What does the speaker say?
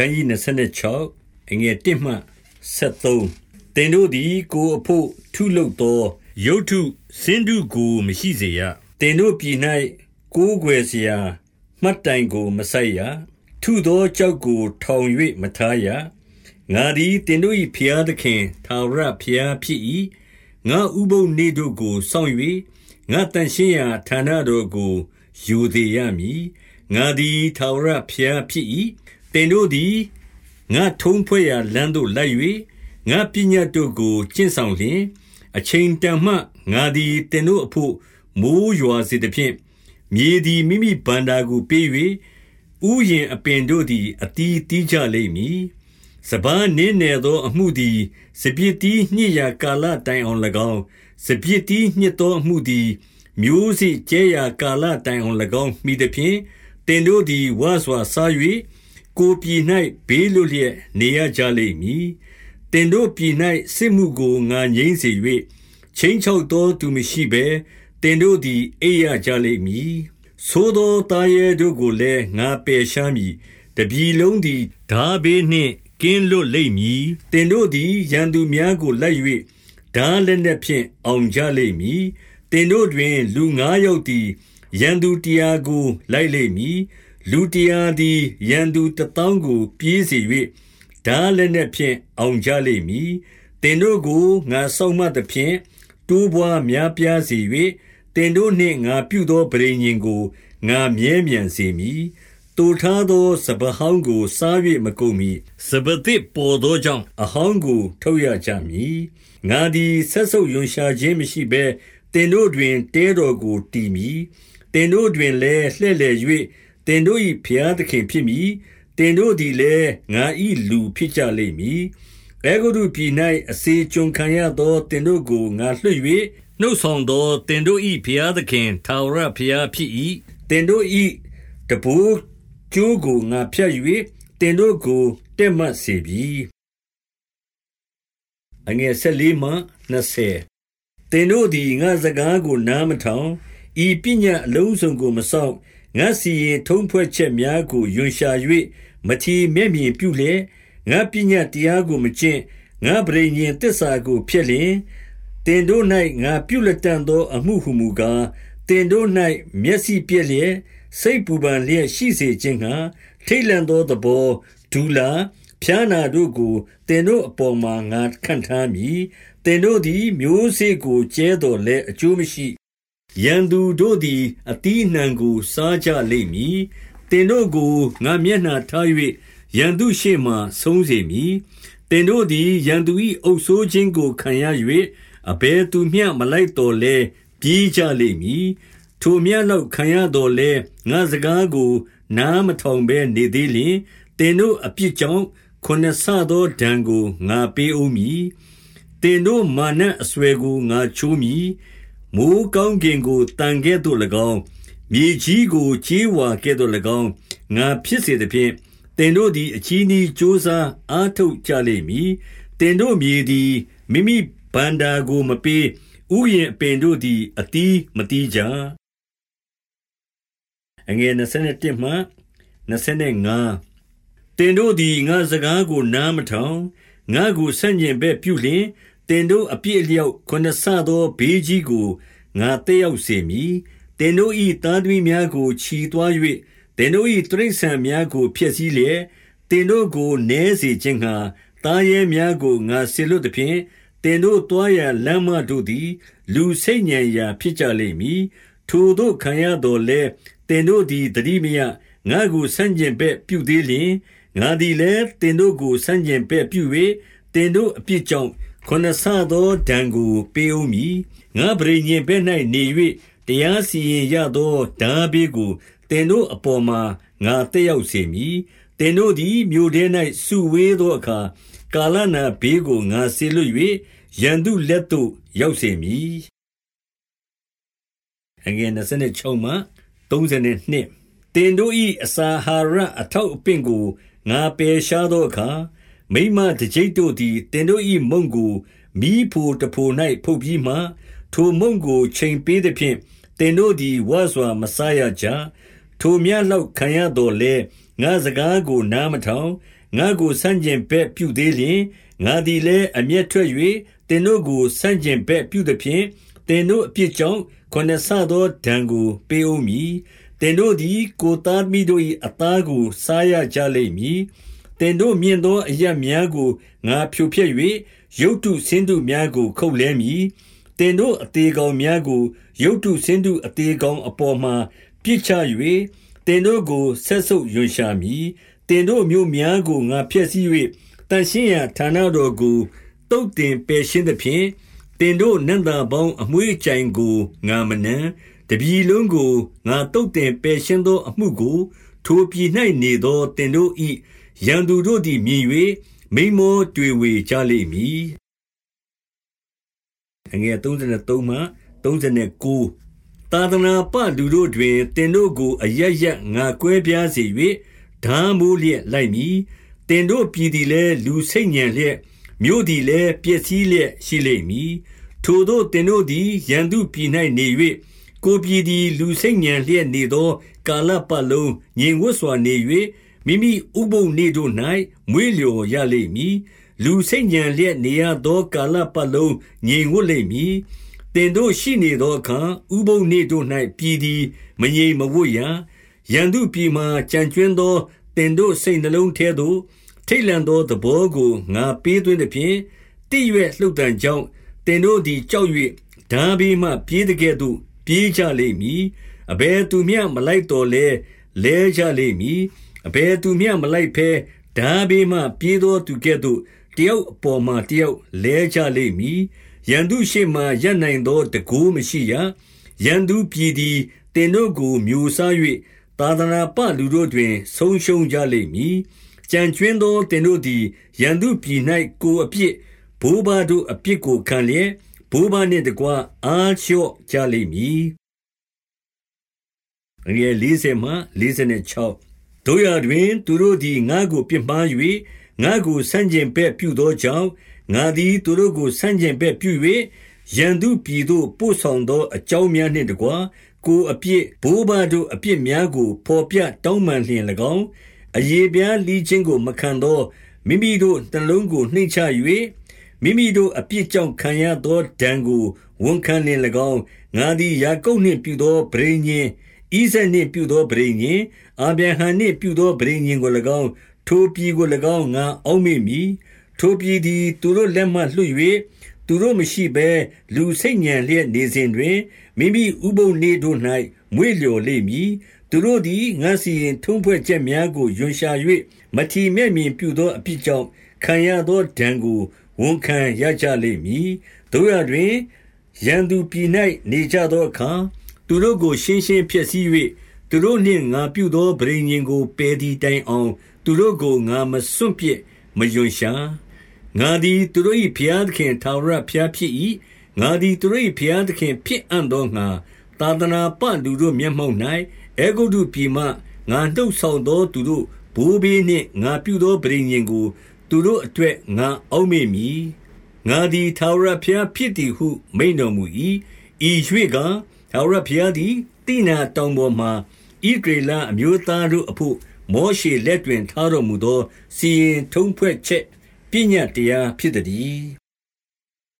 ခန်းကြီး26အငယ်1မှ73တင်တို့သည်ကိုအဖို့ထုလုပ်သောယုတ်ထုစင်တုကိုမရှိစေရတင်တို့ပြည်၌ကိုးကွယ်စရာမှတ်တိုင်ကိုမဆိုင်ရထုသောကြောက်ကိုထောင်၍မထားရငါသည်တင်တို့၏ဖျားသခင်ထာဝရဖျားဖြစ်၏ငါဥပုံနေတို့ကိုစောင့်၍ငါတန်ရှင်းရာဌာနတော်ကိုယူသေးရမည်ငါသည်ထာဝရဖျားဖြစ်၏ င်တို့သည်ငါထုံးဖွဲ့ရာလမ်းသို့လိုက်၍ငါပညာတို့ကိုကျင့်ဆောင်လျင် အချိန်တန်မှငါသည်တင်တို့အဖို့မိုးရွာစေသဖြင့်မြေသည်မိမိဗန္တာကိုပေး၍ဥယျင်အပင်တို့သည်အတီးတီးကြလိမ့်မည်စပန်းနင်းနယ်သောအမှုသည်စပြစ်တီးညစ်ရာကာလတိုင်အောင်၎င်းစပြစ်တီးညစ်သောအမှုသည်မျိုးစေ့ကျဲရာကာလတိုင်အောင်၎င်းမိသည်ဖြင့်တင်တို့သည်ဝါစွာစား၍ ကိုပြည်၌ဘေးလွတ်လျက်နေရကြလိမ့်မည်တင်တို့ပြည်၌စစ်မှုကိုငါငြိမ့်စေ၍ချင်းချောက်သောသူမရှိဘဲတင်တို့သည်အိပ်ရကြလိမ့်မည်သို့သောသားရဲတို့ကိုလည်းငါပယ်ရှားမည်တပြည်လုံးသည်ဓာဘေးနှင့်ကင်းလွတ်လိမ့်မည်တင်တို့သည်ရန်သူများကိုလိုက်၍ဓာလက်နှင့်ဖြင့်အောင်ကြလိမ့်မည်တင်တို့တွင် လူငါးယောက်သည်ရန်သူတရားကိုလိုက်လိမ့်မည် လူတရားသည်ရန်သူတသောင်းကိုပြေးစေ၍ဓာလက်နှင့်ဖြင့်အောင်ကြလိမ့်မည်တင်တို့ကိုငါဆောင်မသဖြင့်တိုးပွားများပြားစေ၍တင်တို့နှင့်ငါပြုသောပရိညင်ကိုငါမြဲမြံစေမည်တူထားသောစပဟောင်းကိုစား၍မကုန်မီစပသစ်ပေါ်သောကြောင့်အဟောင်းကိုထုတ်ရကြမည်ငါသည်ဆက်ဆုပ်ယွန်ရှာခြင်းမရှိဘဲတင်တို့တွင်တဲတော်ကိုတည်မည်တင်တို့တွင်လည်းလှဲ့လေ၍တ င်တို့၏ဖျားသခင်ဖြစ်မည်တင်တို့သည်လည်းငါ၏လူဖြစ်ကြလိမ့်မည်အဲဂုတုပြည်၌အစေကျွန်ခံရသောတင်တို့ကိုငါလွှတ်၍နှုတ်ဆောင်သောတင်တို့၏ဖျားသခင်ထာဝရဖျားဖြစ်၏တင်တို့၏တပူကျိုးကိုငါဖြတ်၍တင်တို့ကိုတက်မှတ်စေပြီအငယ်၁၄မှ20တင်တို့သည်ငါစကားကိုနားမထောင်ဤပညာအလုံးစုံကိုမဆောင် ငါစီရင်ထုံးဖွဲ့ချက်များကိုယွန်ရှာ၍မထီမဲ့မြင်ပြုလျက်ငါပညာတရားကိုမကျင့်ငါပရိညင်တစ္ဆာကိုဖျက်လျင်တင်တို့၌ငါပြုလက်တန်သော အမှုဟုမူကားတင်တို့၌မျက်စိပြည့်လျက်စိတ်ပူပန်လျက်ရှိစေခြင်းငှာထိတ်လန့်သောသဘောဒူလာဖျားနာတို့ကိုတင်တို့အပေါ်မှာငါခံထားမည်တင်တို့သည်မျိုးစေ့ကိုကျဲတော်လဲအကျိုးမရှိ ရန်သူတို့သည်အတီးနှံကို စားကြလိမ့်မည်တင်တို့ကို ငါမျက်နှာထား၍ရန်သူရှေ့မှဆုံးစေမည်တင်တို့သည် ရန်သူ၏အုပ်ဆိုးခြင်းကို ခံရ၍အဘယ်သူမျှ မလိုက်တော်လဲပြေးကြလိမ့်မည် ထိုမြတ်လောက် ခံရတော်လဲငါစကားကို နားမထောင်ဘဲ နေသေးလျင်တင်တို့အပြစ်ကြောင့် ခုနဆသောဒဏ်ကို ငါပေးဦးမည်တင်တို့မာနအဆွဲကို ငါချိုးမည် မိုးကောင်းကင်ကိုတန်ကဲ့သို့၎င်းမြေကြီးကိုချေးဝါကဲ့သို့၎င်းငါဖြစ်စေသဖြင့်တင်တို့သည်အချီးနှီးစ조사အားထုတ်ကြလိမ့်မည်တင်တို့မြေသည်မိမိဗန္တာကိုမပေးဥယျင်အပင်တို့သည်အတီးမတီးကြအငယ်27မှ25တင်တို့သည်ငါစကားကိုနားမထောင်ငါကိုဆန့်ကျင်ဘက်ပြုလျင် တင်တို့အပြစ်အလျောက် ခုနဆသော ဘေးကြီးကို ငါတက်ရောက်စေမည်တင်တို့၏သားသမီးများကိုခြီသွား၍တင်တို့၏တရိษံများကို ဖျက်ဆီးလျက်တင်တို့ကိုနဲစေခြင်းငှာသားရဲများကို ငါဆေလွတ်သည်ဖြင့်တင်တို့တွားရလမ်းမတို့သည် လူစိတ်ညံရာ ဖြစ်ကြလိမ့်မည် ထိုတို့ခံရတော်လဲတင်တို့သည်တတိမယငါကို ဆန့်ကျင်ဘက်ပြုသေးလျင် ငါသည်လည်းတင်တို့ကို ဆန့်ကျင်ဘက်ပြု၍တင်တို့အပြစ်ကြောင့် ခုနဆသောဒဏ်ကို ပေးဦးမည်ငါပရိညင်ဘက်၌နေ၍တရားစီရင်ရသောဓာဘေးကိုတင်တို့အပေါ်မှာငါတက်ရောက်စေမည်တင်တို့သည်မြို့ထဲ၌စုဝေးသောအခါကာလနာဘေးကိုငါဆေလွတ်၍ရန်သူလက်သို့ရောက်စေမည်အငယ်26မှ32တင်တို့၏အစာဟာရအထောက်အပင့်ကိုငါပယ်ရှားသောအခါ မိမတကြိတ်တို့သည်တင်တို့၏မုံကိုမိဖို့တဖို့၌ဖုတ်ပြီးမှ ထိုမုံကို ချိန်ပေးသည်ဖြင့်တင်တို့သည်ဝါစွာ မစားရကြ ထိုမြတ်လောက်ခံရတော်လဲငါစကားကို နားမထောင် ငါကို ဆန့်ကျင်ဘက်ပြုသေးလျင် ငါသည်လည်း အမျက်ထွက်၍တင်တို့ကို ဆန့်ကျင်ဘက်ပြုသည်ဖြင့်တင်တို့အပြစ်ကြောင့် ခုနဆသောဒဏ်ကို ပေးဦးမည်တင်တို့သည် ကိုသားမိတို့၏အသားကို စားရကြလိမ့်မည် တင်တို့မြင်သောအရများကိုငါဖြိုဖျက်၍ရုတ်တုဆင်းတုများကို ခုတ်လဲမည်တင်တို့အသေးကောင်များကို ရုတ်တုဆင်းတုအသေးကောင်အပေါ်မှပြစ်ချ၍တင်တို့ကိုဆက်ဆုပ်ယွန်ရှာမည်တင်တို့မျိုးများကို ငါဖျက်ဆီး၍တန်ရှင်းရာဌာနတော်ကိုတုတ်တင်ပယ်ရှင်းသဖြင့်တင်တို့နန္တာပေါင်း အမွှေးကြိုင်ကို ငါမနံတပြီလုံးကို ငါတုတ်တင်ပယ်ရှင်းသောအမှုကို ထိုပြည်၌နေသောတင်တို့၏ ရန်သူတို့သည်မြင်၍မိမောတွေ့ဝေကြလိမ့်မည်အငယ်33မှ39သာသနာပလူတို့တွင်တင်တို့ကို အရရငါကွဲပြားစေ၍ဓာမိုးလျက်လိုက်မည်တင်တို့ပြည်သည်လည်း လူစိတ်ညံလျက် မြို့သည်လည်း ပျက်စီးလျက်ရှိလိမ့်မည် ထိုတို့တင်တို့သည် ရန်သူပြည်၌နေ၍ကိုပြည်သည် လူစိတ်ညံလျက်နေသော ကာလပတ်လုံး ငြိမ်ဝတ်စွာနေ၍ မိမိဥပုံနေတို့၌မွေးလျော်ရလိမ့်မည်လူစိတ်ညံလျက်နေရသောကာလပတ်လုံးငြိမ်ဝတ်လိမ့်မည်တင်တို့ရှိနေသောအခါဥပုံနေတို့၌ပြည်သည်မငြိမ်မဝတ်ရရန်သူပြည်မှကြံကျွင်းသောတင်တို့စိတ်နှလုံးထဲသို့ထိတ်လန့်သောသဘောကိုငါပေးသွင်းသည်ဖြင့်တည့်ရွက်လှုပ်တံကြောင့်တင်တို့သည်ကြောက်၍ဓာဘီမှပြေးတဲ့ကဲ့သို့ပြေးကြလိမ့်မည်အဘယ်သူမျှမလိုက်တော်လဲလဲကြလိမ့်မည် အဘယ်သူမျှမလိုက်ဖဲဓာဘီမှပြေးသောသူကဲ့သို့တယောက်အပေါ်မှတယောက်လဲကြလိမ့်မည်ရန်သူရှိမှရပ်နိုင်သောတကူမရှိရရန်သူပြည်သည်တင်တို့ကိုမျိုးစား၍သာသနာပလူတို့တွင် ဆုံးရှုံးကြလိမ့်မည်ကြံကျွင်းသောတင်တို့သည်ရန်သူပြည်၌ကိုအပြစ်ဘိုးဘတို့အပြစ်ကိုခံလျက်ဘိုးဘနှင့်တကွအားလျှော့ကြလိမ့်မည်ငယ်40မှ46 တို့ရတွင် သူတို့သည် ငါကိုပြစ်မှား၍ငါကို ဆန့်ကျင်ဘက်ပြုသောကြောင့် ငါသည် သူတို့ကို ဆန့်ကျင်ဘက်ပြု၍ရန်သူပြည်သို့ ပို့ဆောင်သော အကြောင်းများနှင့်တကွ ကိုအပြစ် ဘိုးဘတို့အပြစ်များကိုဖော်ပြတောင်းပန်လျင်၎င်းအယေပြားလီခြင်းကို မခံသော မိမိတို့နှလုံးကို နှိမ့်ချ၍မိမိတို့အပြစ်ကြောင့် ခံရသောဒဏ်ကို ဝန်ခံလျင်၎င်း ငါသည် ယာကုပ်နှင့်ပြုသောဗြိဉ္ဉ် ဣဇက်နှင့်ပြုသောဗြိဉ္ဉ် အာဗြဟံနှင့်ပြုသောဗြိဉ္ဉ်ကို၎င်း ထိုပြည်ကို၎င်း ငါအောက်မေ့မည် ထိုပြည်သည် သူတို့လက်မှလွတ်၍သူတို့မရှိဘဲ လူစိတ်ညံလျက်နေစဉ်တွင် မိမိဥပုံနေတို့၌မွေ့လျော်လိမ့်မည် သူတို့သည် ငါစီရင်ထုံးဖွဲ့ချက်များကိုယွန်ရှာ၍မထီမဲ့မြင်ပြုသောအဖြစ်ကြောင့် ခံရသောဒဏ်ကို ဝန်ခံရကြလိမ့်မည်တို့ရတွင် ရန်သူပြည်၌နေကြသောအခါ သူတို့ကို ရှင်းရှင်းဖျက်ဆီး၍သူတို့နှင့် ငါပြုသောဗြိဉ္ဉ်ကို ပယ်သည်တိုင်အောင် သူတို့ကို ငါမစွန့်ပစ်မယွန်ရှာ ငါသည် သူတို့၏ဘုရားသခင် ထာဝရဘုရားဖြစ်၏ငါသည် သူတို့၏ဘုရားသခင် ဖြစ်အံ့သောငါသာသနာပလူတို့မျက်မှောက်၌အဲဂုတ္တုပြည်မှ ငါနှုတ်ဆောင်သော သူတို့ဘိုးဘေးနှင့် ငါပြုသောပရိညင်ကို သူတို့အတွက် ငါအောက်မေ့မည် ငါသည် ထာဝရဘုရားဖြစ်သည်ဟု မိန်တော်မူ၏ဤရွေက ထာဝရဘုရားသည်တိနာတောင်ပေါ်မှဣဒေလအမျိုးသားတို့အဖို့မောရှေလက်တွင်ထားတော်မူသော စီရင်ထုံးဖွဲ့ချက်ပညတ်တရားဖြစ်သည်